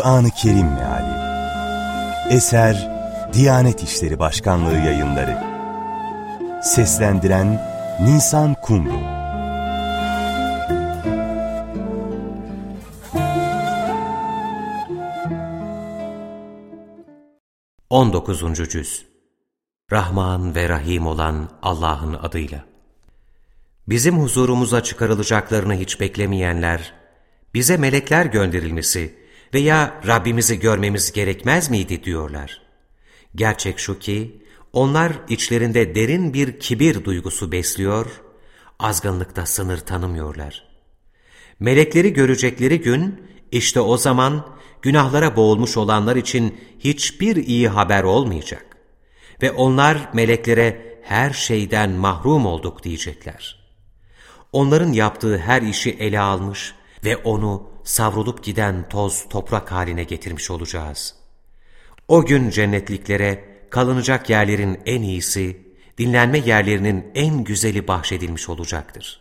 Kur'an-ı Kerim Meali. Eser Diyanet İşleri Başkanlığı yayınları. Seslendiren Nisan Kumru. 19. Cüz. Rahman ve Rahim olan Allah'ın adıyla. Bizim huzurumuza çıkarılacaklarını hiç beklemeyenler, bize melekler gönderilmesi veya Rabbimizi görmemiz gerekmez miydi diyorlar. Gerçek şu ki, onlar içlerinde derin bir kibir duygusu besliyor, azgınlıkta sınır tanımıyorlar. Melekleri görecekleri gün, işte o zaman günahlara boğulmuş olanlar için hiçbir iyi haber olmayacak. Ve onlar meleklere her şeyden mahrum olduk diyecekler. Onların yaptığı her işi ele almış ve onu savrulup giden toz toprak haline getirmiş olacağız. O gün cennetliklere kalınacak yerlerin en iyisi, dinlenme yerlerinin en güzeli bahşedilmiş olacaktır.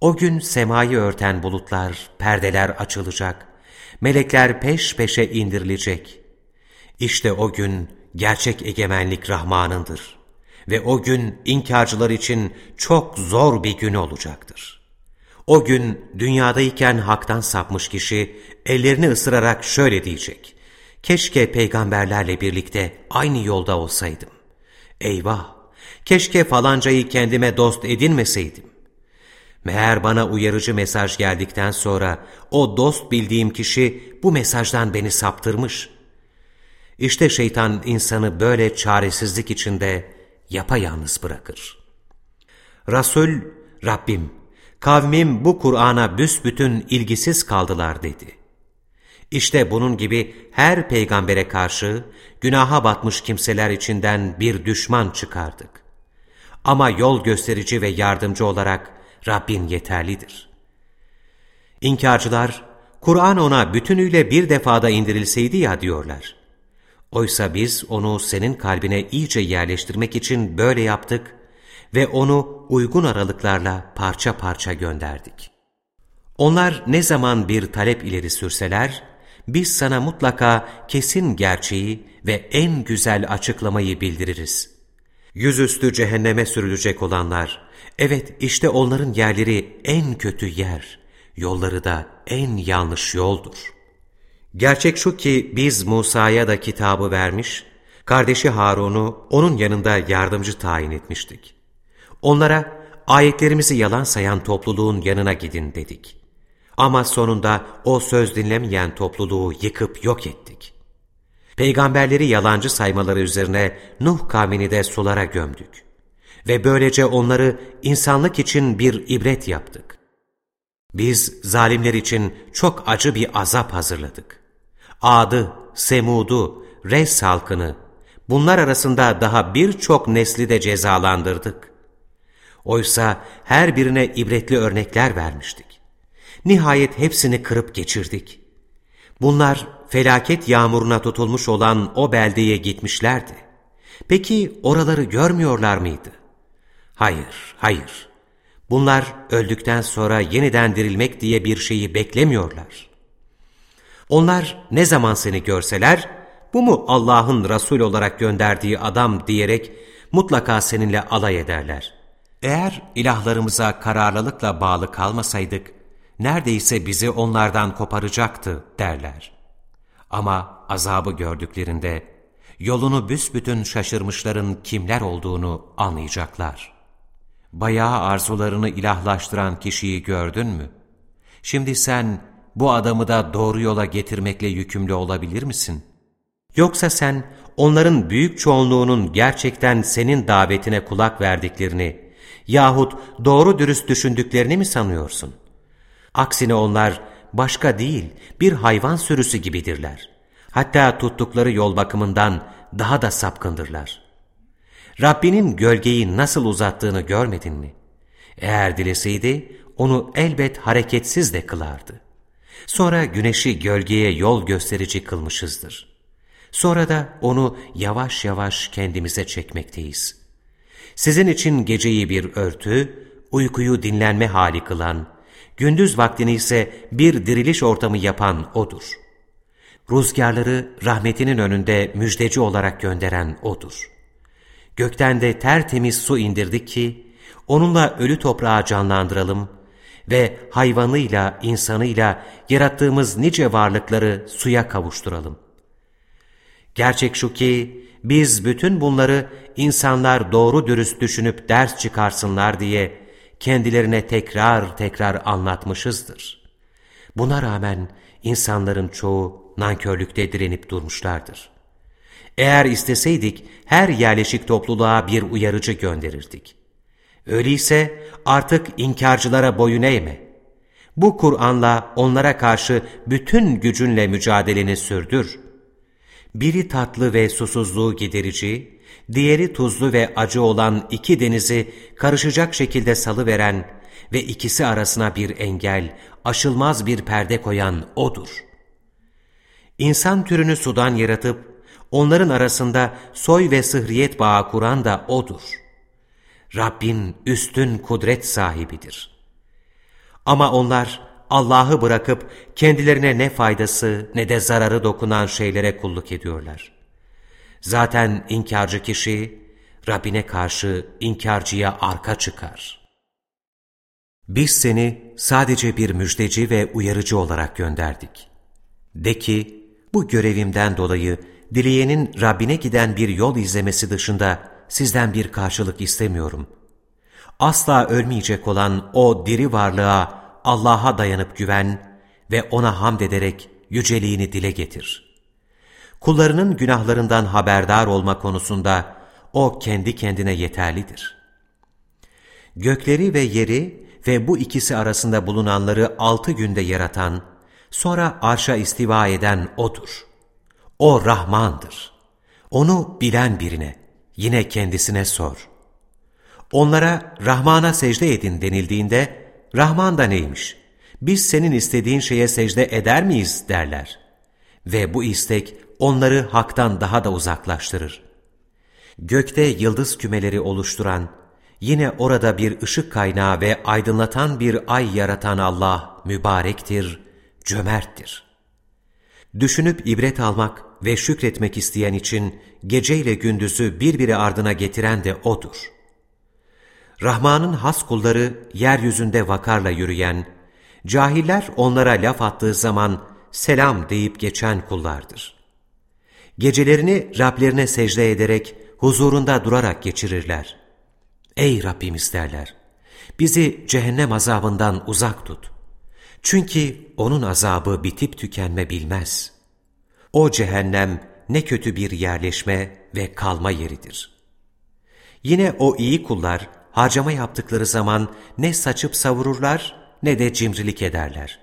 O gün semayı örten bulutlar, perdeler açılacak, melekler peş peşe indirilecek. İşte o gün gerçek egemenlik Rahman'ındır ve o gün inkarcılar için çok zor bir gün olacaktır. O gün dünyadayken haktan sapmış kişi ellerini ısırarak şöyle diyecek. Keşke peygamberlerle birlikte aynı yolda olsaydım. Eyvah! Keşke falancayı kendime dost edinmeseydim. Meğer bana uyarıcı mesaj geldikten sonra o dost bildiğim kişi bu mesajdan beni saptırmış. İşte şeytan insanı böyle çaresizlik içinde yapayalnız bırakır. Resul, Rabbim, kavmim bu Kur'an'a büsbütün ilgisiz kaldılar dedi. İşte bunun gibi her peygambere karşı günaha batmış kimseler içinden bir düşman çıkardık. Ama yol gösterici ve yardımcı olarak Rabbin yeterlidir. İnkarcılar, Kur'an ona bütünüyle bir defada indirilseydi ya diyorlar. Oysa biz onu senin kalbine iyice yerleştirmek için böyle yaptık ve onu uygun aralıklarla parça parça gönderdik. Onlar ne zaman bir talep ileri sürseler, biz sana mutlaka kesin gerçeği ve en güzel açıklamayı bildiririz. Yüzüstü cehenneme sürülecek olanlar, evet işte onların yerleri en kötü yer, yolları da en yanlış yoldur. Gerçek şu ki biz Musa'ya da kitabı vermiş, kardeşi Harun'u onun yanında yardımcı tayin etmiştik. Onlara ayetlerimizi yalan sayan topluluğun yanına gidin dedik. Ama sonunda o söz dinlemeyen topluluğu yıkıp yok ettik. Peygamberleri yalancı saymaları üzerine Nuh kavmini de sulara gömdük. Ve böylece onları insanlık için bir ibret yaptık. Biz zalimler için çok acı bir azap hazırladık. Ad'ı, Semud'u, Res halkını, bunlar arasında daha birçok nesli de cezalandırdık. Oysa her birine ibretli örnekler vermiştik. Nihayet hepsini kırıp geçirdik. Bunlar felaket yağmuruna tutulmuş olan o beldeye gitmişlerdi. Peki oraları görmüyorlar mıydı? Hayır, hayır. Bunlar öldükten sonra yeniden dirilmek diye bir şeyi beklemiyorlar. Onlar ne zaman seni görseler, bu mu Allah'ın Resul olarak gönderdiği adam diyerek mutlaka seninle alay ederler. Eğer ilahlarımıza kararlılıkla bağlı kalmasaydık, neredeyse bizi onlardan koparacaktı derler. Ama azabı gördüklerinde yolunu büsbütün şaşırmışların kimler olduğunu anlayacaklar. Bayağı arzularını ilahlaştıran kişiyi gördün mü? Şimdi sen bu adamı da doğru yola getirmekle yükümlü olabilir misin? Yoksa sen onların büyük çoğunluğunun gerçekten senin davetine kulak verdiklerini yahut doğru dürüst düşündüklerini mi sanıyorsun? Aksine onlar başka değil bir hayvan sürüsü gibidirler. Hatta tuttukları yol bakımından daha da sapkındırlar. Rabbinin gölgeyi nasıl uzattığını görmedin mi? Eğer dileseydi onu elbet hareketsiz de kılardı. Sonra güneşi gölgeye yol gösterici kılmışızdır. Sonra da onu yavaş yavaş kendimize çekmekteyiz. Sizin için geceyi bir örtü, uykuyu dinlenme hali kılan, gündüz vaktini ise bir diriliş ortamı yapan O'dur. rüzgarları rahmetinin önünde müjdeci olarak gönderen O'dur. Gökten de tertemiz su indirdik ki, onunla ölü toprağı canlandıralım ve hayvanıyla, insanıyla yarattığımız nice varlıkları suya kavuşturalım. Gerçek şu ki, biz bütün bunları insanlar doğru dürüst düşünüp ders çıkarsınlar diye kendilerine tekrar tekrar anlatmışızdır. Buna rağmen insanların çoğu nankörlükte direnip durmuşlardır. Eğer isteseydik her yerleşik topluluğa bir uyarıcı gönderirdik. Öyleyse artık inkarcılara boyun eğme. Bu Kur'an'la onlara karşı bütün gücünle mücadeleni sürdür. Biri tatlı ve susuzluğu giderici, diğeri tuzlu ve acı olan iki denizi karışacak şekilde salıveren ve ikisi arasına bir engel, aşılmaz bir perde koyan O'dur. İnsan türünü sudan yaratıp, onların arasında soy ve sıhriyet bağı kuran da O'dur. Rabbin üstün kudret sahibidir. Ama onlar Allah'ı bırakıp kendilerine ne faydası ne de zararı dokunan şeylere kulluk ediyorlar. Zaten inkarcı kişi Rabbine karşı inkarcıya arka çıkar. Biz seni sadece bir müjdeci ve uyarıcı olarak gönderdik. De ki, bu görevimden dolayı dileyenin Rabbine giden bir yol izlemesi dışında sizden bir karşılık istemiyorum. Asla ölmeyecek olan o diri varlığa Allah'a dayanıp güven ve O'na hamd ederek yüceliğini dile getir. Kullarının günahlarından haberdar olma konusunda O kendi kendine yeterlidir. Gökleri ve yeri ve bu ikisi arasında bulunanları altı günde yaratan, sonra arşa istiva eden O'dur. O Rahmandır. Onu bilen birine, yine kendisine sor. Onlara Rahman'a secde edin denildiğinde, Rahman da neymiş? Biz senin istediğin şeye secde eder miyiz derler. Ve bu istek onları haktan daha da uzaklaştırır. Gökte yıldız kümeleri oluşturan, yine orada bir ışık kaynağı ve aydınlatan bir ay yaratan Allah mübarektir, cömerttir. Düşünüp ibret almak ve şükretmek isteyen için geceyle gündüzü birbiri ardına getiren de O'dur. Rahman'ın has kulları yeryüzünde vakarla yürüyen, cahiller onlara laf attığı zaman selam deyip geçen kullardır. Gecelerini Rablerine secde ederek, huzurunda durarak geçirirler. Ey Rabbimiz derler, bizi cehennem azabından uzak tut. Çünkü onun azabı bitip tükenme bilmez. O cehennem ne kötü bir yerleşme ve kalma yeridir. Yine o iyi kullar, harcama yaptıkları zaman ne saçıp savururlar ne de cimrilik ederler.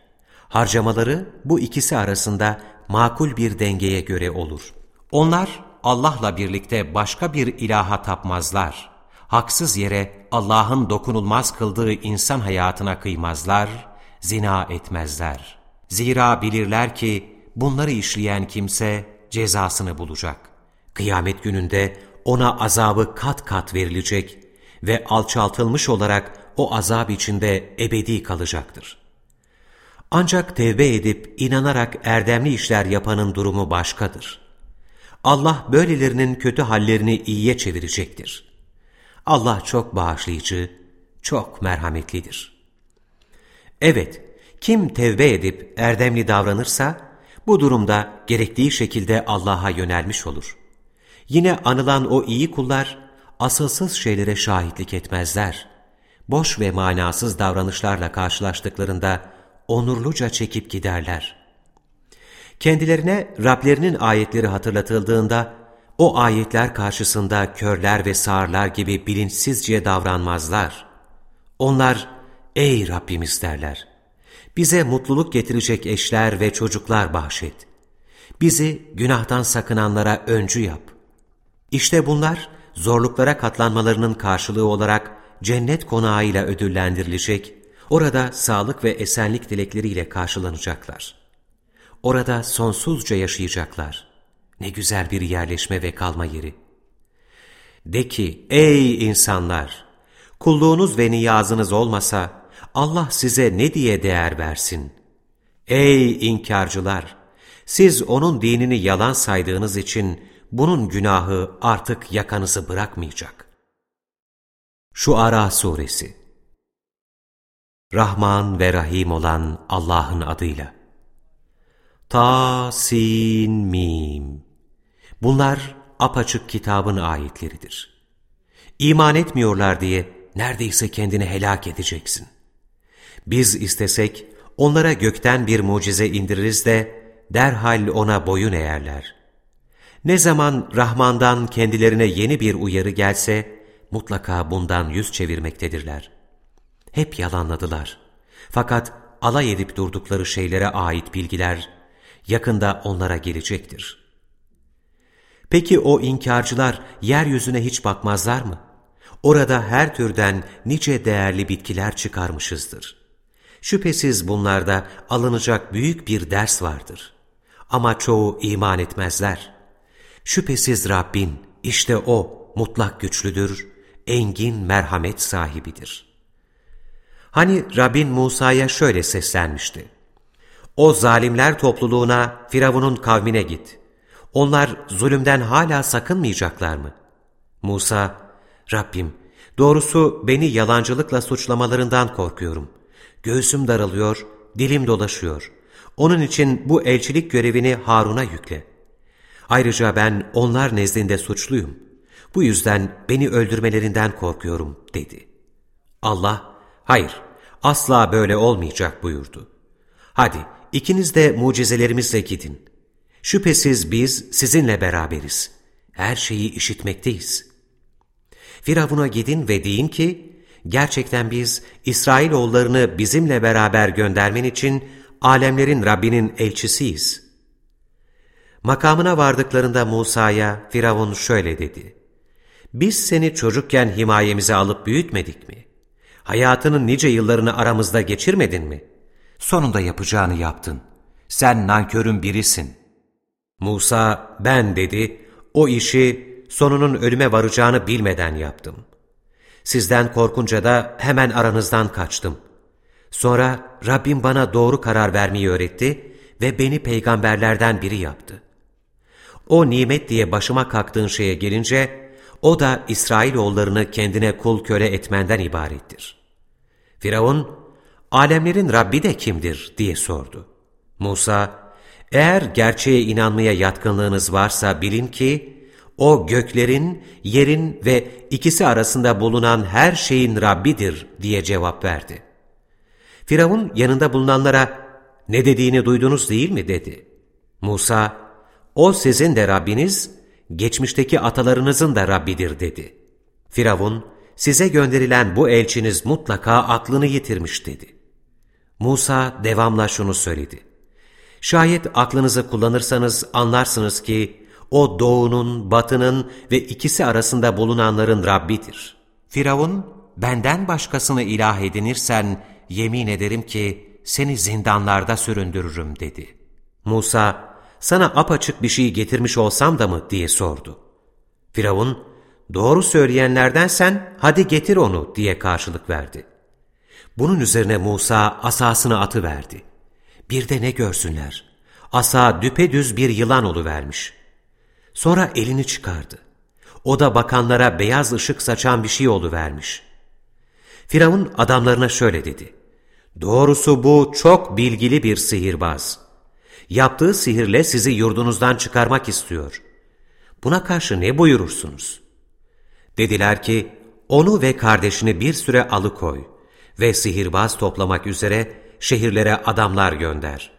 Harcamaları bu ikisi arasında makul bir dengeye göre olur. Onlar Allah'la birlikte başka bir ilaha tapmazlar. Haksız yere Allah'ın dokunulmaz kıldığı insan hayatına kıymazlar, zina etmezler. Zira bilirler ki bunları işleyen kimse cezasını bulacak. Kıyamet gününde ona azabı kat kat verilecek ve alçaltılmış olarak o azap içinde ebedi kalacaktır. Ancak tevbe edip inanarak erdemli işler yapanın durumu başkadır. Allah böylelerinin kötü hallerini iyiye çevirecektir. Allah çok bağışlayıcı, çok merhametlidir. Evet, kim tevbe edip erdemli davranırsa, bu durumda gerektiği şekilde Allah'a yönelmiş olur. Yine anılan o iyi kullar, asılsız şeylere şahitlik etmezler. Boş ve manasız davranışlarla karşılaştıklarında onurluca çekip giderler. Kendilerine Rablerinin ayetleri hatırlatıldığında, o ayetler karşısında körler ve sağırlar gibi bilinçsizce davranmazlar. Onlar, ey Rabbimiz derler, bize mutluluk getirecek eşler ve çocuklar bahşet. Bizi günahtan sakınanlara öncü yap. İşte bunlar, zorluklara katlanmalarının karşılığı olarak cennet konağıyla ödüllendirilecek, orada sağlık ve esenlik dilekleriyle karşılanacaklar. Orada sonsuzca yaşayacaklar. Ne güzel bir yerleşme ve kalma yeri. De ki, ey insanlar! Kulluğunuz ve niyazınız olmasa, Allah size ne diye değer versin? Ey inkarcılar! Siz onun dinini yalan saydığınız için bunun günahı artık yakanızı bırakmayacak. Şu Ara Suresi Rahman ve Rahim olan Allah'ın adıyla. Ta, Sin, Mim. Bunlar apaçık kitabın ayetleridir. İman etmiyorlar diye neredeyse kendini helak edeceksin. Biz istesek onlara gökten bir mucize indiririz de derhal ona boyun eğerler. Ne zaman Rahman'dan kendilerine yeni bir uyarı gelse mutlaka bundan yüz çevirmektedirler. Hep yalanladılar. Fakat alay edip durdukları şeylere ait bilgiler yakında onlara gelecektir. Peki o inkarcılar yeryüzüne hiç bakmazlar mı? Orada her türden nice değerli bitkiler çıkarmışızdır. Şüphesiz bunlarda alınacak büyük bir ders vardır. Ama çoğu iman etmezler. Şüphesiz Rabbin, işte O mutlak güçlüdür, engin merhamet sahibidir. Hani Rabbin Musa'ya şöyle seslenmişti. O zalimler topluluğuna, Firavun'un kavmine git. Onlar zulümden hala sakınmayacaklar mı? Musa, Rabbim, doğrusu beni yalancılıkla suçlamalarından korkuyorum. Göğsüm daralıyor, dilim dolaşıyor. Onun için bu elçilik görevini Harun'a yükle. Ayrıca ben onlar nezdinde suçluyum. Bu yüzden beni öldürmelerinden korkuyorum, dedi. Allah, hayır, asla böyle olmayacak buyurdu. Hadi, ikiniz de mucizelerimizle gidin. Şüphesiz biz sizinle beraberiz. Her şeyi işitmekteyiz. Firavun'a gidin ve deyin ki, gerçekten biz İsrailoğullarını bizimle beraber göndermen için alemlerin Rabbinin elçisiyiz. Makamına vardıklarında Musa'ya Firavun şöyle dedi. Biz seni çocukken himayemize alıp büyütmedik mi? Hayatının nice yıllarını aramızda geçirmedin mi? Sonunda yapacağını yaptın. Sen nankörün birisin. Musa ben dedi, o işi sonunun ölüme varacağını bilmeden yaptım. Sizden korkunca da hemen aranızdan kaçtım. Sonra Rabbim bana doğru karar vermeyi öğretti ve beni peygamberlerden biri yaptı. O nimet diye başıma kalktığın şeye gelince, o da İsrailoğullarını kendine kul köle etmenden ibarettir. Firavun, alemlerin Rabbi de kimdir diye sordu. Musa, eğer gerçeğe inanmaya yatkınlığınız varsa bilin ki, o göklerin, yerin ve ikisi arasında bulunan her şeyin Rabbidir diye cevap verdi. Firavun yanında bulunanlara, ne dediğini duydunuz değil mi dedi. Musa, o sizin de Rabbiniz, geçmişteki atalarınızın da Rabbidir dedi. Firavun, size gönderilen bu elçiniz mutlaka aklını yitirmiş dedi. Musa devamla şunu söyledi. Şayet aklınızı kullanırsanız anlarsınız ki o doğunun, batının ve ikisi arasında bulunanların Rabbidir. Firavun, benden başkasını ilah edinirsen yemin ederim ki seni zindanlarda süründürürüm dedi. Musa, sana apaçık bir şey getirmiş olsam da mı diye sordu. Firavun, doğru söyleyenlerdensen hadi getir onu diye karşılık verdi. Bunun üzerine Musa asasını atı verdi. Bir de ne görsünler? Asa düpedüz bir yılan vermiş. Sonra elini çıkardı. O da bakanlara beyaz ışık saçan bir şey vermiş. Firavun adamlarına şöyle dedi. Doğrusu bu çok bilgili bir sihirbaz. Yaptığı sihirle sizi yurdunuzdan çıkarmak istiyor. Buna karşı ne buyurursunuz? Dediler ki, onu ve kardeşini bir süre alıkoy ve sihirbaz toplamak üzere şehirlere adamlar gönder.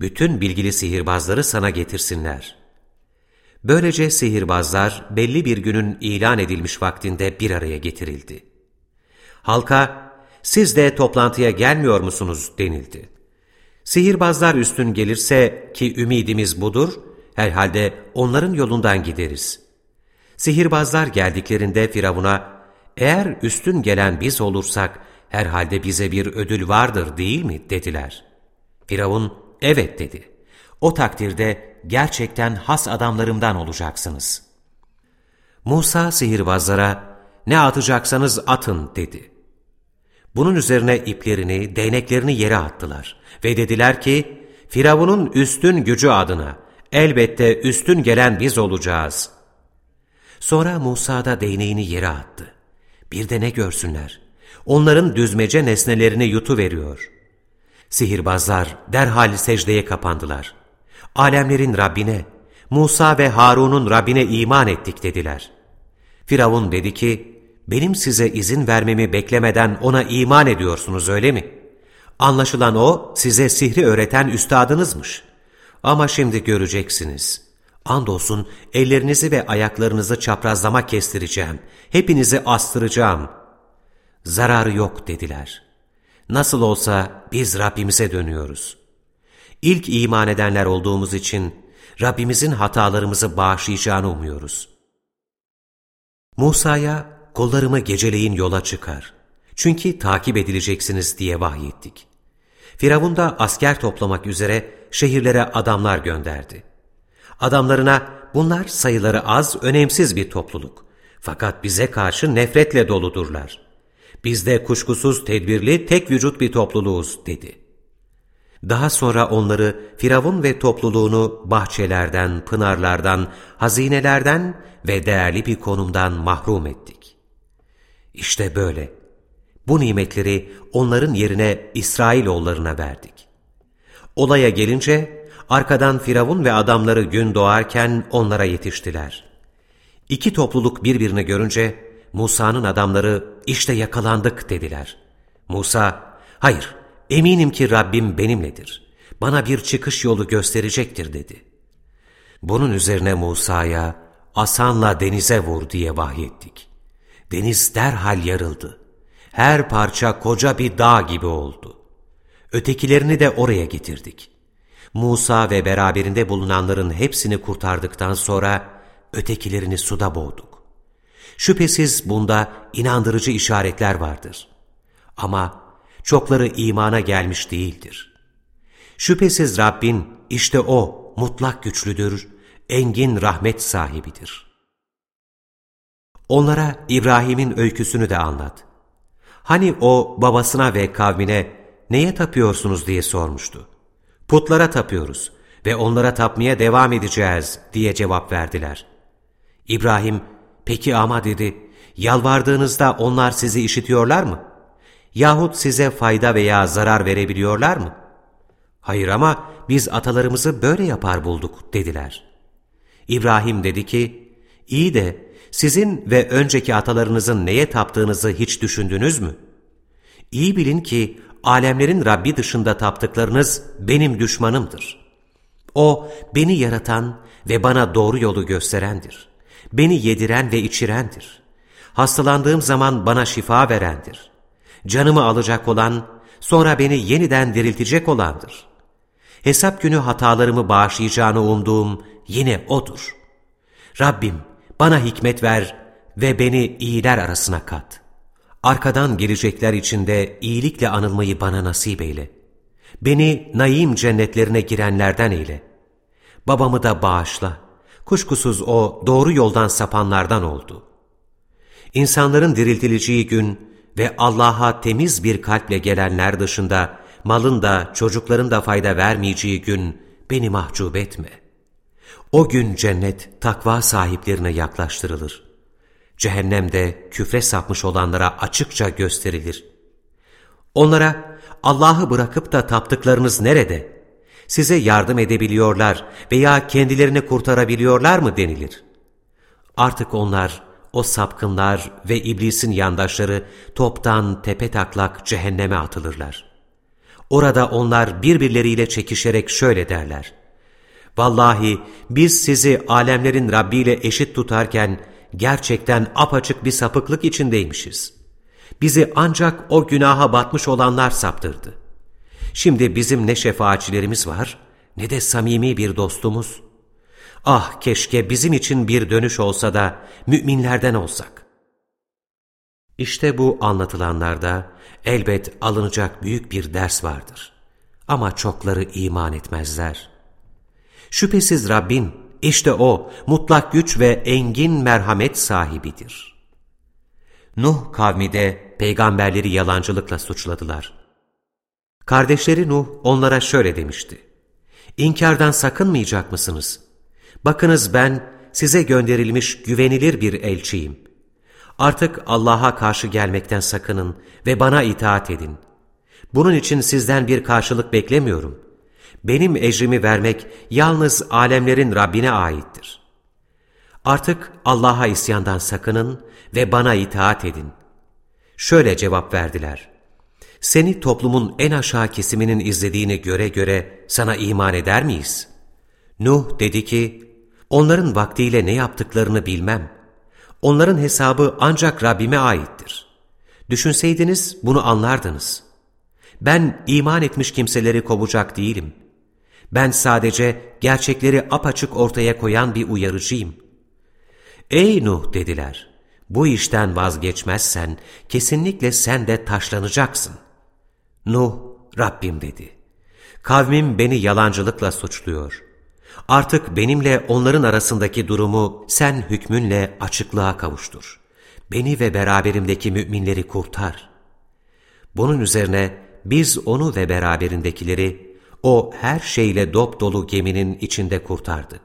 Bütün bilgili sihirbazları sana getirsinler. Böylece sihirbazlar belli bir günün ilan edilmiş vaktinde bir araya getirildi. Halka, siz de toplantıya gelmiyor musunuz denildi. Sihirbazlar üstün gelirse ki ümidimiz budur, herhalde onların yolundan gideriz. Sihirbazlar geldiklerinde Firavun'a, eğer üstün gelen biz olursak herhalde bize bir ödül vardır değil mi dediler. Firavun, evet dedi. O takdirde gerçekten has adamlarımdan olacaksınız. Musa sihirbazlara, ne atacaksanız atın dedi. Bunun üzerine iplerini, değneklerini yere attılar ve dediler ki, Firavun'un üstün gücü adına elbette üstün gelen biz olacağız. Sonra Musa da değneğini yere attı. Bir de ne görsünler? Onların düzmece nesnelerini yutu veriyor. Sihirbazlar derhal secdeye kapandılar. Alemlerin Rabbine, Musa ve Harun'un Rabbine iman ettik dediler. Firavun dedi ki, benim size izin vermemi beklemeden ona iman ediyorsunuz öyle mi? Anlaşılan o size sihri öğreten üstadınızmış. Ama şimdi göreceksiniz. Andolsun ellerinizi ve ayaklarınızı çaprazlama kestireceğim. Hepinizi astıracağım. Zararı yok dediler. Nasıl olsa biz Rabbimize dönüyoruz. İlk iman edenler olduğumuz için Rabbimizin hatalarımızı bağışlayacağını umuyoruz. Musa'ya kollarımı geceleyin yola çıkar. Çünkü takip edileceksiniz diye vahyettik. Firavun da asker toplamak üzere şehirlere adamlar gönderdi. Adamlarına bunlar sayıları az, önemsiz bir topluluk. Fakat bize karşı nefretle doludurlar. Biz de kuşkusuz tedbirli, tek vücut bir topluluğuz dedi. Daha sonra onları Firavun ve topluluğunu bahçelerden, pınarlardan, hazinelerden ve değerli bir konumdan mahrum ettik. İşte böyle. Bu nimetleri onların yerine İsrailoğullarına verdik. Olaya gelince arkadan Firavun ve adamları gün doğarken onlara yetiştiler. İki topluluk birbirini görünce Musa'nın adamları işte yakalandık dediler. Musa, hayır eminim ki Rabbim benimledir. Bana bir çıkış yolu gösterecektir dedi. Bunun üzerine Musa'ya asanla denize vur diye vahyettik. Deniz derhal yarıldı. Her parça koca bir dağ gibi oldu. Ötekilerini de oraya getirdik. Musa ve beraberinde bulunanların hepsini kurtardıktan sonra ötekilerini suda boğduk. Şüphesiz bunda inandırıcı işaretler vardır. Ama çokları imana gelmiş değildir. Şüphesiz Rabbin işte O mutlak güçlüdür, engin rahmet sahibidir. Onlara İbrahim'in öyküsünü de anlat. Hani o babasına ve kavmine neye tapıyorsunuz diye sormuştu. Putlara tapıyoruz ve onlara tapmaya devam edeceğiz diye cevap verdiler. İbrahim, peki ama dedi, yalvardığınızda onlar sizi işitiyorlar mı? Yahut size fayda veya zarar verebiliyorlar mı? Hayır ama biz atalarımızı böyle yapar bulduk dediler. İbrahim dedi ki, iyi de sizin ve önceki atalarınızın neye taptığınızı hiç düşündünüz mü? İyi bilin ki alemlerin Rabbi dışında taptıklarınız benim düşmanımdır. O beni yaratan ve bana doğru yolu gösterendir. Beni yediren ve içirendir. Hastalandığım zaman bana şifa verendir. Canımı alacak olan, sonra beni yeniden diriltecek olandır. Hesap günü hatalarımı bağışlayacağını umduğum yine O'dur. Rabbim bana hikmet ver ve beni iyiler arasına kat.'' Arkadan gelecekler içinde iyilikle anılmayı bana nasip eyle. Beni naim cennetlerine girenlerden eyle. Babamı da bağışla. Kuşkusuz o doğru yoldan sapanlardan oldu. İnsanların diriltileceği gün ve Allah'a temiz bir kalple gelenler dışında malın da çocukların da fayda vermeyeceği gün beni mahcup etme. O gün cennet takva sahiplerine yaklaştırılır cehennemde küfre sapmış olanlara açıkça gösterilir. Onlara Allah'ı bırakıp da taptıklarınız nerede? Size yardım edebiliyorlar veya kendilerini kurtarabiliyorlar mı denilir. Artık onlar, o sapkınlar ve iblisin yandaşları toptan tepe taklak cehenneme atılırlar. Orada onlar birbirleriyle çekişerek şöyle derler. Vallahi biz sizi alemlerin Rabbi ile eşit tutarken gerçekten apaçık bir sapıklık içindeymişiz. Bizi ancak o günaha batmış olanlar saptırdı. Şimdi bizim ne şefaatçilerimiz var ne de samimi bir dostumuz. Ah keşke bizim için bir dönüş olsa da müminlerden olsak. İşte bu anlatılanlarda elbet alınacak büyük bir ders vardır. Ama çokları iman etmezler. Şüphesiz Rabbin işte o mutlak güç ve engin merhamet sahibidir. Nuh kavmi de peygamberleri yalancılıkla suçladılar. Kardeşleri Nuh onlara şöyle demişti. İnkardan sakınmayacak mısınız? Bakınız ben size gönderilmiş güvenilir bir elçiyim. Artık Allah'a karşı gelmekten sakının ve bana itaat edin. Bunun için sizden bir karşılık beklemiyorum. Benim ecrimi vermek yalnız alemlerin Rabbine aittir. Artık Allah'a isyandan sakının ve bana itaat edin. Şöyle cevap verdiler. Seni toplumun en aşağı kesiminin izlediğini göre göre sana iman eder miyiz? Nuh dedi ki, onların vaktiyle ne yaptıklarını bilmem. Onların hesabı ancak Rabbime aittir. Düşünseydiniz bunu anlardınız. Ben iman etmiş kimseleri kovacak değilim. Ben sadece gerçekleri apaçık ortaya koyan bir uyarıcıyım. Ey Nuh dediler, bu işten vazgeçmezsen kesinlikle sen de taşlanacaksın. Nuh, Rabbim dedi. Kavmim beni yalancılıkla suçluyor. Artık benimle onların arasındaki durumu sen hükmünle açıklığa kavuştur. Beni ve beraberimdeki müminleri kurtar. Bunun üzerine biz onu ve beraberindekileri o her şeyle dop dolu geminin içinde kurtardık.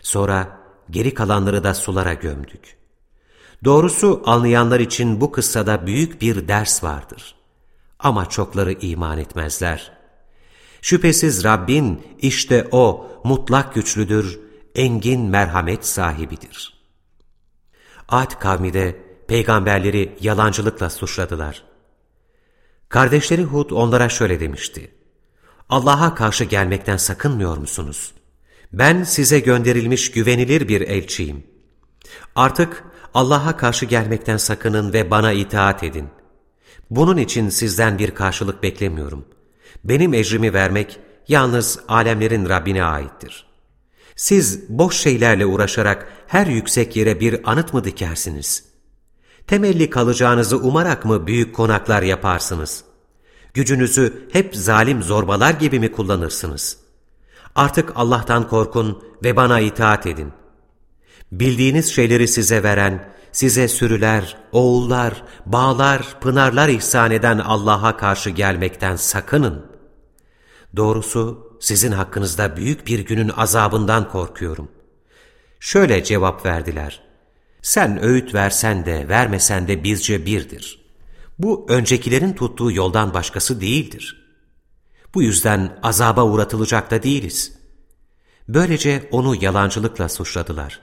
Sonra geri kalanları da sulara gömdük. Doğrusu anlayanlar için bu kıssada büyük bir ders vardır. Ama çokları iman etmezler. Şüphesiz Rabbin işte O mutlak güçlüdür, engin merhamet sahibidir. Ad kavmi de peygamberleri yalancılıkla suçladılar. Kardeşleri Hud onlara şöyle demişti. Allah'a karşı gelmekten sakınmıyor musunuz? Ben size gönderilmiş güvenilir bir elçiyim. Artık Allah'a karşı gelmekten sakının ve bana itaat edin. Bunun için sizden bir karşılık beklemiyorum. Benim ecrimi vermek yalnız alemlerin Rabbine aittir. Siz boş şeylerle uğraşarak her yüksek yere bir anıt mı dikersiniz? Temelli kalacağınızı umarak mı büyük konaklar yaparsınız? Gücünüzü hep zalim zorbalar gibi mi kullanırsınız? Artık Allah'tan korkun ve bana itaat edin. Bildiğiniz şeyleri size veren, size sürüler, oğullar, bağlar, pınarlar ihsan eden Allah'a karşı gelmekten sakının. Doğrusu sizin hakkınızda büyük bir günün azabından korkuyorum. Şöyle cevap verdiler. Sen öğüt versen de vermesen de bizce birdir. Bu öncekilerin tuttuğu yoldan başkası değildir. Bu yüzden azaba uğratılacak da değiliz. Böylece onu yalancılıkla suçladılar.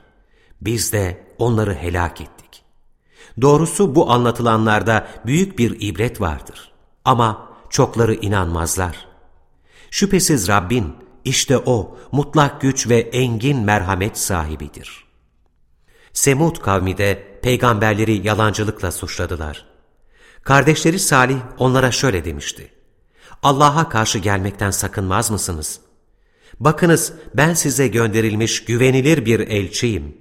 Biz de onları helak ettik. Doğrusu bu anlatılanlarda büyük bir ibret vardır. Ama çokları inanmazlar. Şüphesiz Rabbin, işte O, mutlak güç ve engin merhamet sahibidir. Semud kavmi de peygamberleri yalancılıkla suçladılar. Kardeşleri Salih onlara şöyle demişti. Allah'a karşı gelmekten sakınmaz mısınız? Bakınız ben size gönderilmiş güvenilir bir elçiyim.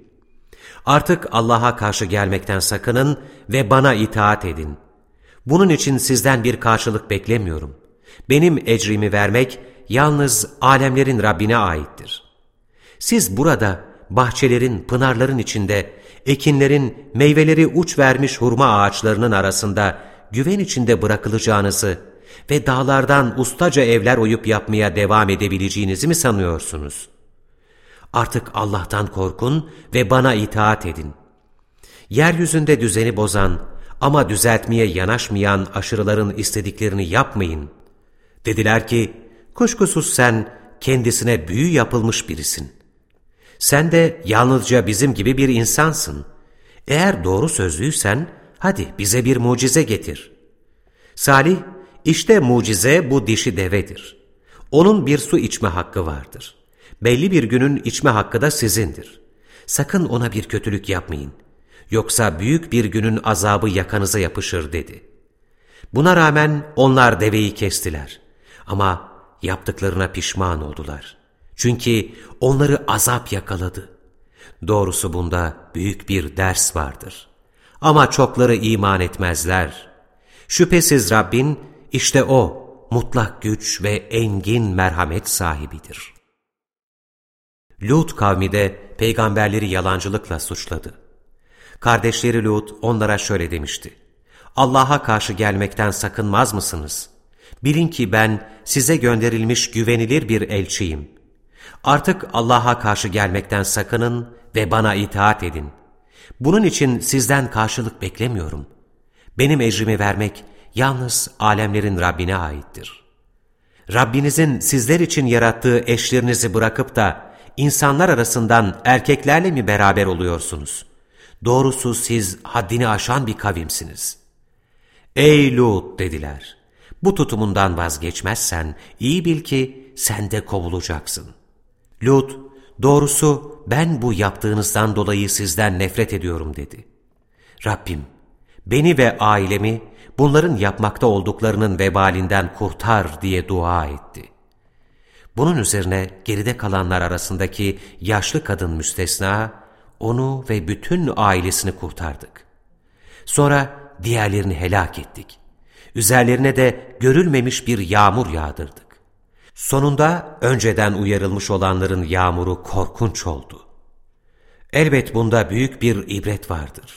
Artık Allah'a karşı gelmekten sakının ve bana itaat edin. Bunun için sizden bir karşılık beklemiyorum. Benim ecrimi vermek yalnız alemlerin Rabbine aittir. Siz burada bahçelerin, pınarların içinde, ekinlerin, meyveleri uç vermiş hurma ağaçlarının arasında güven içinde bırakılacağınızı ve dağlardan ustaca evler oyup yapmaya devam edebileceğinizi mi sanıyorsunuz? Artık Allah'tan korkun ve bana itaat edin. Yeryüzünde düzeni bozan ama düzeltmeye yanaşmayan aşırıların istediklerini yapmayın. Dediler ki, kuşkusuz sen kendisine büyü yapılmış birisin. Sen de yalnızca bizim gibi bir insansın. Eğer doğru sözlüysen, hadi bize bir mucize getir. Salih, işte mucize bu dişi devedir. Onun bir su içme hakkı vardır. Belli bir günün içme hakkı da sizindir. Sakın ona bir kötülük yapmayın. Yoksa büyük bir günün azabı yakanıza yapışır dedi. Buna rağmen onlar deveyi kestiler. Ama yaptıklarına pişman oldular. Çünkü onları azap yakaladı. Doğrusu bunda büyük bir ders vardır. Ama çokları iman etmezler. Şüphesiz Rabbin işte O mutlak güç ve engin merhamet sahibidir. Lut kavmi de peygamberleri yalancılıkla suçladı. Kardeşleri Lut onlara şöyle demişti. Allah'a karşı gelmekten sakınmaz mısınız? Bilin ki ben size gönderilmiş güvenilir bir elçiyim. Artık Allah'a karşı gelmekten sakının ve bana itaat edin. Bunun için sizden karşılık beklemiyorum. Benim ecrimi vermek yalnız alemlerin Rabbine aittir. Rabbinizin sizler için yarattığı eşlerinizi bırakıp da insanlar arasından erkeklerle mi beraber oluyorsunuz? Doğrusu siz haddini aşan bir kavimsiniz. Ey Lut dediler. Bu tutumundan vazgeçmezsen iyi bil ki sen de kovulacaksın. Lut, doğrusu ben bu yaptığınızdan dolayı sizden nefret ediyorum dedi. Rabbim, beni ve ailemi bunların yapmakta olduklarının vebalinden kurtar diye dua etti. Bunun üzerine geride kalanlar arasındaki yaşlı kadın müstesna, onu ve bütün ailesini kurtardık. Sonra diğerlerini helak ettik. Üzerlerine de görülmemiş bir yağmur yağdırdık. Sonunda önceden uyarılmış olanların yağmuru korkunç oldu. Elbet bunda büyük bir ibret vardır.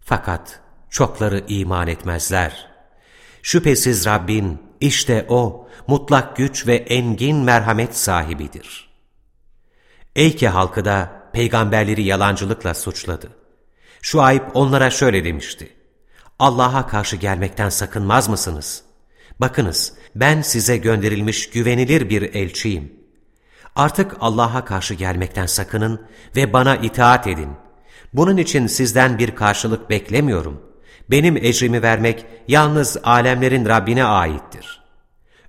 Fakat çokları iman etmezler. Şüphesiz Rabbin işte O mutlak güç ve engin merhamet sahibidir. Eyke halkı da peygamberleri yalancılıkla suçladı. Şuayb onlara şöyle demişti. Allah'a karşı gelmekten sakınmaz mısınız? Bakınız ben size gönderilmiş güvenilir bir elçiyim. Artık Allah'a karşı gelmekten sakının ve bana itaat edin. Bunun için sizden bir karşılık beklemiyorum. Benim ecrimi vermek yalnız alemlerin Rabbine aittir.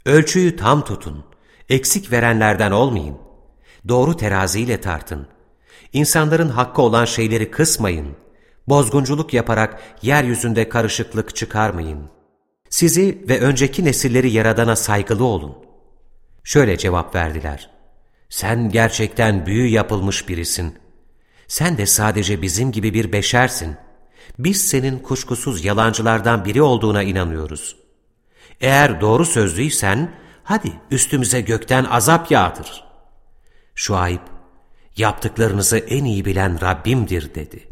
Ölçüyü tam tutun. Eksik verenlerden olmayın. Doğru teraziyle tartın. İnsanların hakkı olan şeyleri kısmayın. Bozgunculuk yaparak yeryüzünde karışıklık çıkarmayın. Sizi ve önceki nesilleri yaradana saygılı olun. Şöyle cevap verdiler. Sen gerçekten büyü yapılmış birisin. Sen de sadece bizim gibi bir beşersin. Biz senin kuşkusuz yalancılardan biri olduğuna inanıyoruz. Eğer doğru sözlüysen, hadi üstümüze gökten azap yağdır. Şuayb, yaptıklarınızı en iyi bilen Rabbimdir dedi.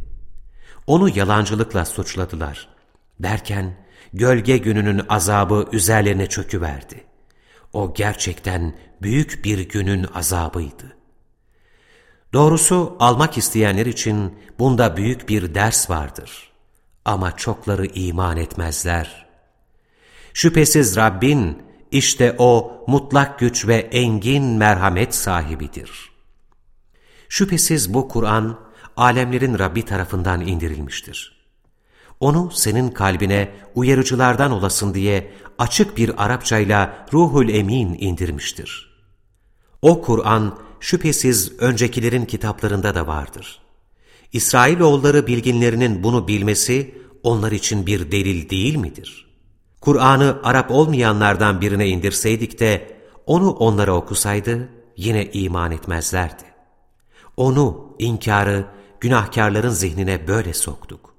Onu yalancılıkla suçladılar. Derken gölge gününün azabı üzerlerine çöküverdi. O gerçekten büyük bir günün azabıydı. Doğrusu almak isteyenler için bunda büyük bir ders vardır. Ama çokları iman etmezler. Şüphesiz Rabbin işte O mutlak güç ve engin merhamet sahibidir. Şüphesiz bu Kur'an alemlerin Rabbi tarafından indirilmiştir. Onu senin kalbine uyarıcılardan olasın diye açık bir Arapçayla Ruhul Emin indirmiştir. O Kur'an şüphesiz öncekilerin kitaplarında da vardır. İsrailoğulları bilginlerinin bunu bilmesi onlar için bir delil değil midir? Kur'an'ı Arap olmayanlardan birine indirseydik de onu onlara okusaydı yine iman etmezlerdi. Onu, inkarı, günahkarların zihnine böyle soktuk.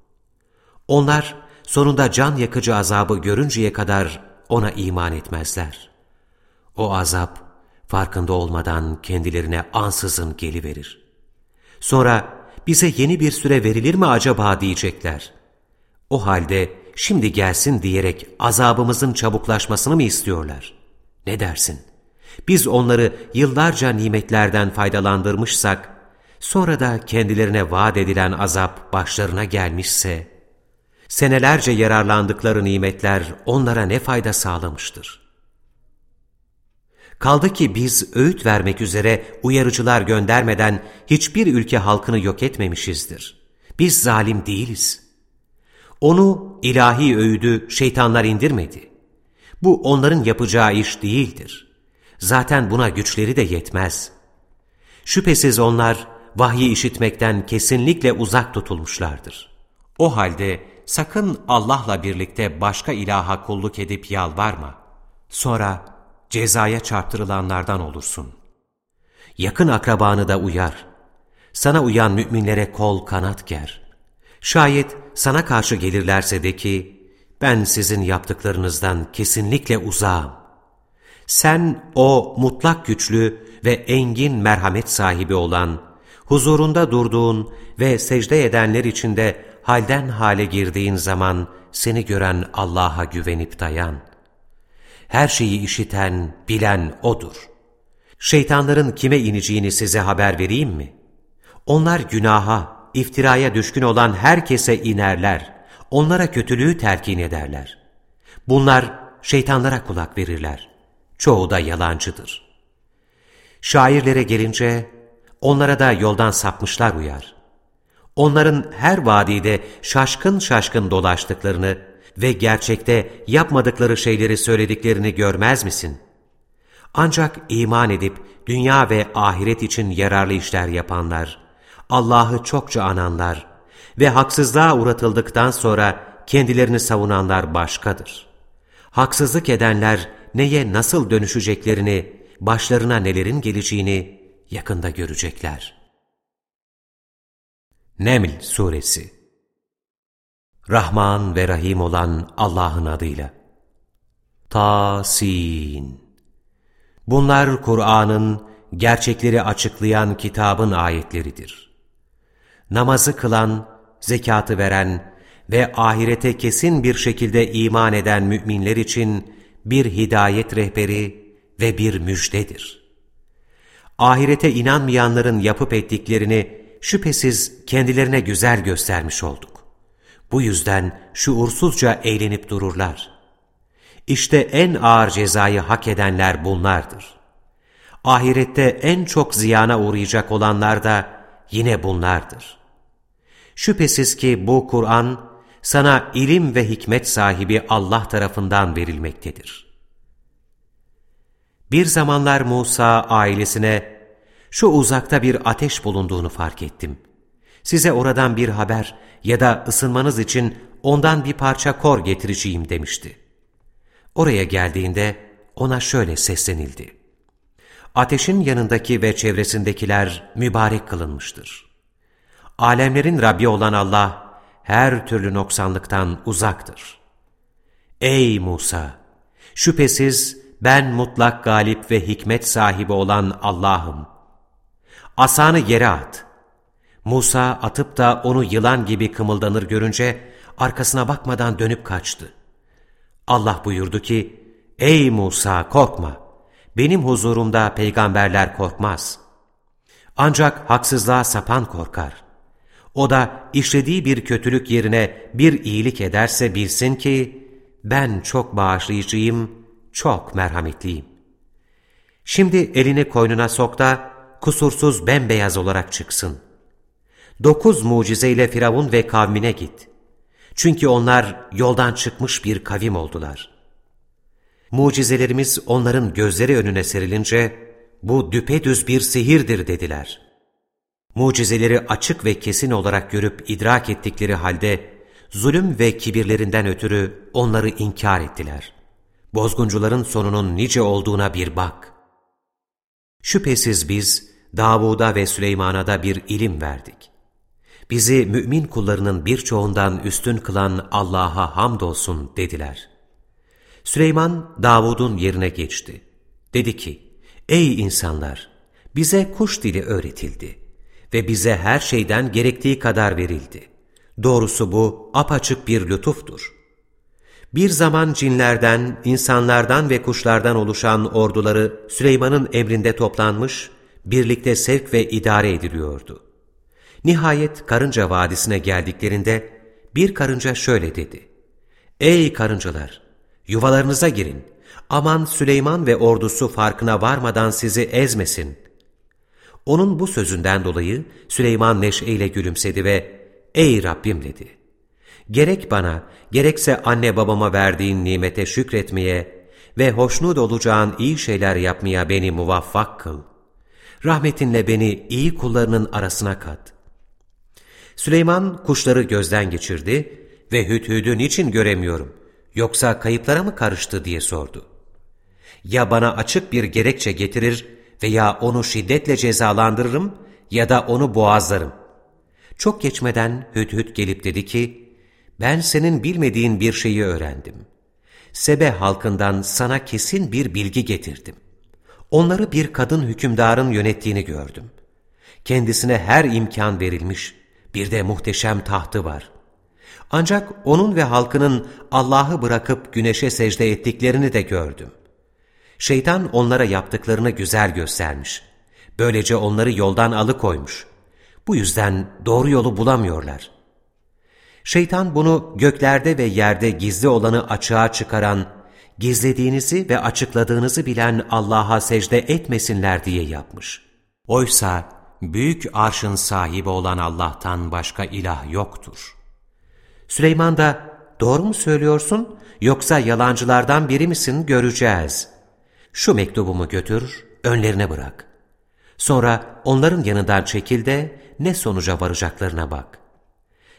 Onlar sonunda can yakıcı azabı görünceye kadar ona iman etmezler. O azap farkında olmadan kendilerine ansızın geliverir. Sonra bize yeni bir süre verilir mi acaba diyecekler. O halde şimdi gelsin diyerek azabımızın çabuklaşmasını mı istiyorlar? Ne dersin? Biz onları yıllarca nimetlerden faydalandırmışsak, sonra da kendilerine vaat edilen azap başlarına gelmişse, senelerce yararlandıkları nimetler onlara ne fayda sağlamıştır? Kaldı ki biz öğüt vermek üzere uyarıcılar göndermeden hiçbir ülke halkını yok etmemişizdir. Biz zalim değiliz. Onu ilahi öğüdü şeytanlar indirmedi. Bu onların yapacağı iş değildir. Zaten buna güçleri de yetmez. Şüphesiz onlar vahyi işitmekten kesinlikle uzak tutulmuşlardır. O halde sakın Allah'la birlikte başka ilaha kulluk edip yalvarma. Sonra cezaya çarptırılanlardan olursun. Yakın akrabanı da uyar. Sana uyan müminlere kol kanat ger. Şayet sana karşı gelirlerse de ki, ben sizin yaptıklarınızdan kesinlikle uzağım. Sen o mutlak güçlü ve engin merhamet sahibi olan, huzurunda durduğun ve secde edenler içinde halden hale girdiğin zaman seni gören Allah'a güvenip dayan. Her şeyi işiten, bilen O'dur. Şeytanların kime ineceğini size haber vereyim mi? Onlar günaha, iftiraya düşkün olan herkese inerler, onlara kötülüğü telkin ederler. Bunlar şeytanlara kulak verirler. Çoğu da yalancıdır. Şairlere gelince onlara da yoldan sapmışlar uyar. Onların her vadide şaşkın şaşkın dolaştıklarını ve gerçekte yapmadıkları şeyleri söylediklerini görmez misin? Ancak iman edip dünya ve ahiret için yararlı işler yapanlar, Allah'ı çokça ananlar ve haksızlığa uğratıldıktan sonra kendilerini savunanlar başkadır. Haksızlık edenler neye nasıl dönüşeceklerini, başlarına nelerin geleceğini yakında görecekler. Neml Suresi Rahman ve Rahim olan Allah'ın adıyla. Tasin Bunlar Kur'an'ın gerçekleri açıklayan kitabın ayetleridir. Namazı kılan, zekatı veren ve ahirete kesin bir şekilde iman eden müminler için bir hidayet rehberi ve bir müjdedir. Ahirete inanmayanların yapıp ettiklerini şüphesiz kendilerine güzel göstermiş olduk. Bu yüzden şuursuzca eğlenip dururlar. İşte en ağır cezayı hak edenler bunlardır. Ahirette en çok ziyana uğrayacak olanlar da yine bunlardır. Şüphesiz ki bu Kur'an, sana ilim ve hikmet sahibi Allah tarafından verilmektedir. Bir zamanlar Musa ailesine, şu uzakta bir ateş bulunduğunu fark ettim. Size oradan bir haber ya da ısınmanız için ondan bir parça kor getireceğim demişti. Oraya geldiğinde ona şöyle seslenildi. Ateşin yanındaki ve çevresindekiler mübarek kılınmıştır. Alemlerin Rabbi olan Allah, her türlü noksanlıktan uzaktır. Ey Musa! Şüphesiz ben mutlak galip ve hikmet sahibi olan Allah'ım. Asanı yere at. Musa atıp da onu yılan gibi kımıldanır görünce arkasına bakmadan dönüp kaçtı. Allah buyurdu ki, Ey Musa korkma! Benim huzurumda peygamberler korkmaz. Ancak haksızlığa sapan korkar. O da işlediği bir kötülük yerine bir iyilik ederse bilsin ki, ben çok bağışlayıcıyım, çok merhametliyim. Şimdi elini koynuna sok da, kusursuz bembeyaz olarak çıksın. Dokuz mucizeyle Firavun ve kavmine git. Çünkü onlar yoldan çıkmış bir kavim oldular. Mucizelerimiz onların gözleri önüne serilince, bu düpedüz bir sihirdir dediler.'' mucizeleri açık ve kesin olarak görüp idrak ettikleri halde zulüm ve kibirlerinden ötürü onları inkar ettiler. Bozguncuların sonunun nice olduğuna bir bak. Şüphesiz biz Davud'a ve Süleyman'a da bir ilim verdik. Bizi mümin kullarının birçoğundan üstün kılan Allah'a hamdolsun dediler. Süleyman Davud'un yerine geçti. Dedi ki, Ey insanlar! Bize kuş dili öğretildi ve bize her şeyden gerektiği kadar verildi. Doğrusu bu apaçık bir lütuftur. Bir zaman cinlerden, insanlardan ve kuşlardan oluşan orduları Süleyman'ın emrinde toplanmış, birlikte sevk ve idare ediliyordu. Nihayet Karınca Vadisi'ne geldiklerinde bir karınca şöyle dedi. Ey karıncalar! Yuvalarınıza girin. Aman Süleyman ve ordusu farkına varmadan sizi ezmesin. Onun bu sözünden dolayı Süleyman neşeyle gülümsedi ve ''Ey Rabbim'' dedi. ''Gerek bana, gerekse anne babama verdiğin nimete şükretmeye ve hoşnut olacağın iyi şeyler yapmaya beni muvaffak kıl. Rahmetinle beni iyi kullarının arasına kat.'' Süleyman kuşları gözden geçirdi ve Hüdhüd'ü niçin göremiyorum, yoksa kayıplara mı karıştı diye sordu. Ya bana açık bir gerekçe getirir veya onu şiddetle cezalandırırım ya da onu boğazlarım. Çok geçmeden Hüdhüd gelip dedi ki, ben senin bilmediğin bir şeyi öğrendim. Sebe halkından sana kesin bir bilgi getirdim. Onları bir kadın hükümdarın yönettiğini gördüm. Kendisine her imkan verilmiş, bir de muhteşem tahtı var. Ancak onun ve halkının Allah'ı bırakıp güneşe secde ettiklerini de gördüm. Şeytan onlara yaptıklarını güzel göstermiş. Böylece onları yoldan alıkoymuş. Bu yüzden doğru yolu bulamıyorlar. Şeytan bunu göklerde ve yerde gizli olanı açığa çıkaran, gizlediğinizi ve açıkladığınızı bilen Allah'a secde etmesinler diye yapmış. Oysa büyük arşın sahibi olan Allah'tan başka ilah yoktur. Süleyman da, doğru mu söylüyorsun yoksa yalancılardan biri misin göreceğiz. Şu mektubumu götür, önlerine bırak. Sonra onların yanından çekil de ne sonuca varacaklarına bak.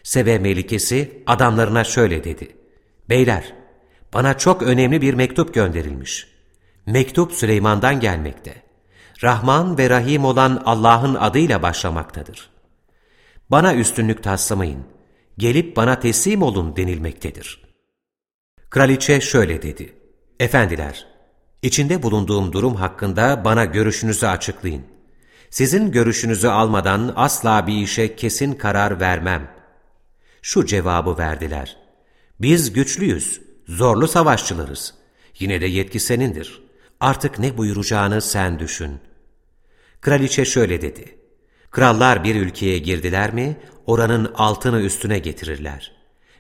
Sebe Melikesi adamlarına şöyle dedi. Beyler, bana çok önemli bir mektup gönderilmiş. Mektup Süleyman'dan gelmekte. Rahman ve Rahim olan Allah'ın adıyla başlamaktadır. Bana üstünlük taslamayın, gelip bana teslim olun denilmektedir. Kraliçe şöyle dedi. Efendiler, içinde bulunduğum durum hakkında bana görüşünüzü açıklayın. Sizin görüşünüzü almadan asla bir işe kesin karar vermem. Şu cevabı verdiler. Biz güçlüyüz, zorlu savaşçılarız. Yine de yetki senindir. Artık ne buyuracağını sen düşün. Kraliçe şöyle dedi. Krallar bir ülkeye girdiler mi, oranın altını üstüne getirirler.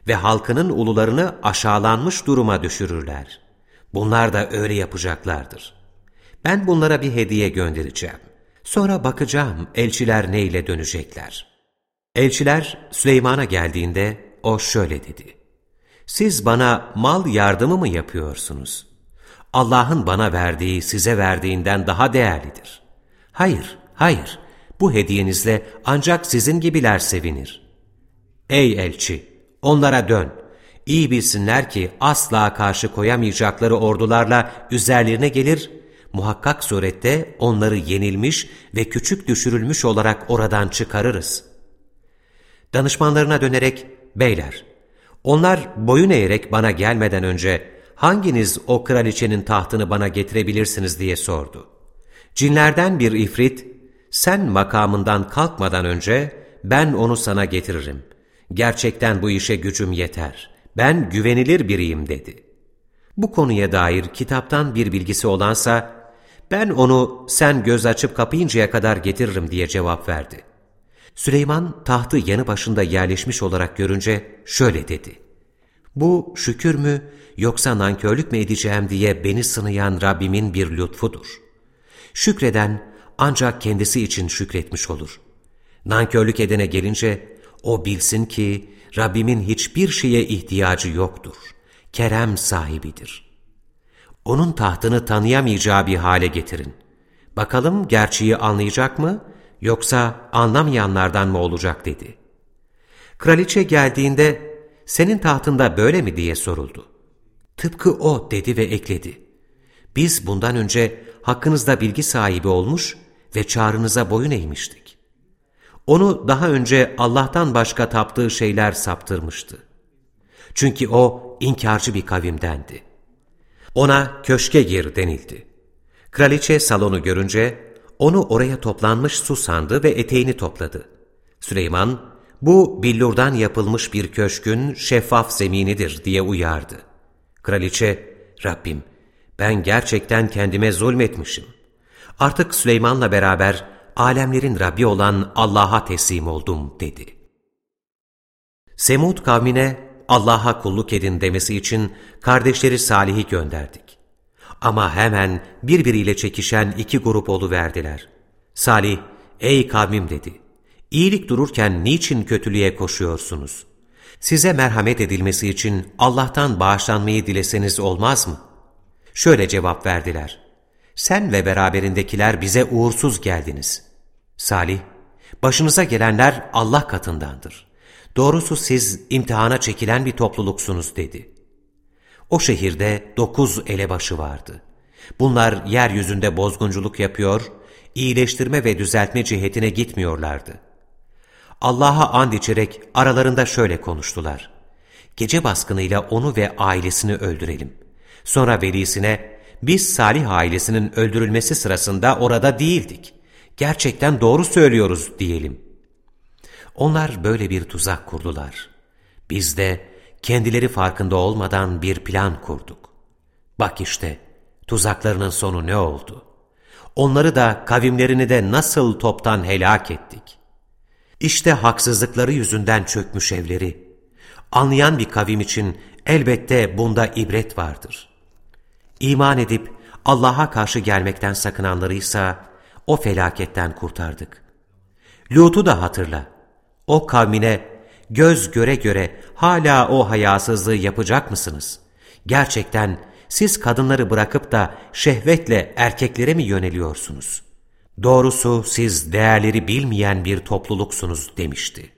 Ve halkının ulularını aşağılanmış duruma düşürürler. Bunlar da öyle yapacaklardır. Ben bunlara bir hediye göndereceğim. Sonra bakacağım elçiler neyle dönecekler. Elçiler Süleyman'a geldiğinde o şöyle dedi. Siz bana mal yardımı mı yapıyorsunuz? Allah'ın bana verdiği size verdiğinden daha değerlidir. Hayır, hayır, bu hediyenizle ancak sizin gibiler sevinir. Ey elçi, onlara dön. İyi bilsinler ki asla karşı koyamayacakları ordularla üzerlerine gelir, muhakkak surette onları yenilmiş ve küçük düşürülmüş olarak oradan çıkarırız. Danışmanlarına dönerek, beyler, onlar boyun eğerek bana gelmeden önce hanginiz o kraliçenin tahtını bana getirebilirsiniz diye sordu. Cinlerden bir ifrit, sen makamından kalkmadan önce ben onu sana getiririm. Gerçekten bu işe gücüm yeter. Ben güvenilir biriyim dedi. Bu konuya dair kitaptan bir bilgisi olansa, ben onu sen göz açıp kapayıncaya kadar getiririm diye cevap verdi. Süleyman tahtı yanı başında yerleşmiş olarak görünce şöyle dedi. Bu şükür mü yoksa nankörlük mü edeceğim diye beni sınayan Rabbimin bir lütfudur. Şükreden ancak kendisi için şükretmiş olur. Nankörlük edene gelince o bilsin ki Rabbimin hiçbir şeye ihtiyacı yoktur. Kerem sahibidir. Onun tahtını tanıyamayacağı bir hale getirin. Bakalım gerçeği anlayacak mı yoksa anlamayanlardan mı olacak dedi. Kraliçe geldiğinde senin tahtında böyle mi diye soruldu. Tıpkı o dedi ve ekledi. Biz bundan önce hakkınızda bilgi sahibi olmuş ve çağrınıza boyun eğmiştik. Onu daha önce Allah'tan başka taptığı şeyler saptırmıştı. Çünkü o inkarcı bir kavimdendi. Ona köşke gir denildi. Kraliçe salonu görünce onu oraya toplanmış su sandı ve eteğini topladı. Süleyman, bu billurdan yapılmış bir köşkün şeffaf zeminidir diye uyardı. Kraliçe, Rabbim ben gerçekten kendime zulmetmişim. Artık Süleyman'la beraber alemlerin Rabbi olan Allah'a teslim oldum dedi. Semud kavmine Allah'a kulluk edin demesi için kardeşleri Salih'i gönderdik. Ama hemen birbiriyle çekişen iki grup verdiler. Salih, ey kavmim dedi. İyilik dururken niçin kötülüğe koşuyorsunuz? Size merhamet edilmesi için Allah'tan bağışlanmayı dileseniz olmaz mı? Şöyle cevap verdiler. Sen ve beraberindekiler bize uğursuz geldiniz. Salih, başınıza gelenler Allah katındandır. Doğrusu siz imtihana çekilen bir topluluksunuz dedi. O şehirde dokuz elebaşı vardı. Bunlar yeryüzünde bozgunculuk yapıyor, iyileştirme ve düzeltme cihetine gitmiyorlardı. Allah'a and içerek aralarında şöyle konuştular. Gece baskınıyla onu ve ailesini öldürelim. Sonra velisine, biz Salih ailesinin öldürülmesi sırasında orada değildik. Gerçekten doğru söylüyoruz diyelim. Onlar böyle bir tuzak kurdular. Biz de kendileri farkında olmadan bir plan kurduk. Bak işte, Tuzaklarının sonu ne oldu? Onları da kavimlerini de nasıl toptan helak ettik? İşte haksızlıkları yüzünden çökmüş evleri. Anlayan bir kavim için elbette bunda ibret vardır. İman edip Allah'a karşı gelmekten sakınanları ise o felaketten kurtardık. Lut'u da hatırla. O kavmine göz göre göre hala o hayasızlığı yapacak mısınız? Gerçekten siz kadınları bırakıp da şehvetle erkeklere mi yöneliyorsunuz? Doğrusu siz değerleri bilmeyen bir topluluksunuz demişti.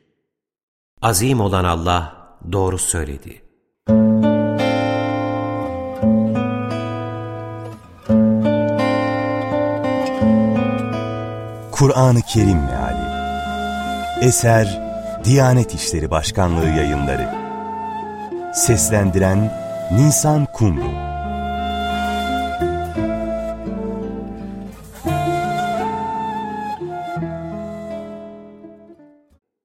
Azim olan Allah doğru söyledi. Kur'an-ı Kerim Meali Eser Diyanet İşleri Başkanlığı yayınları. Seslendiren Nisan Kumru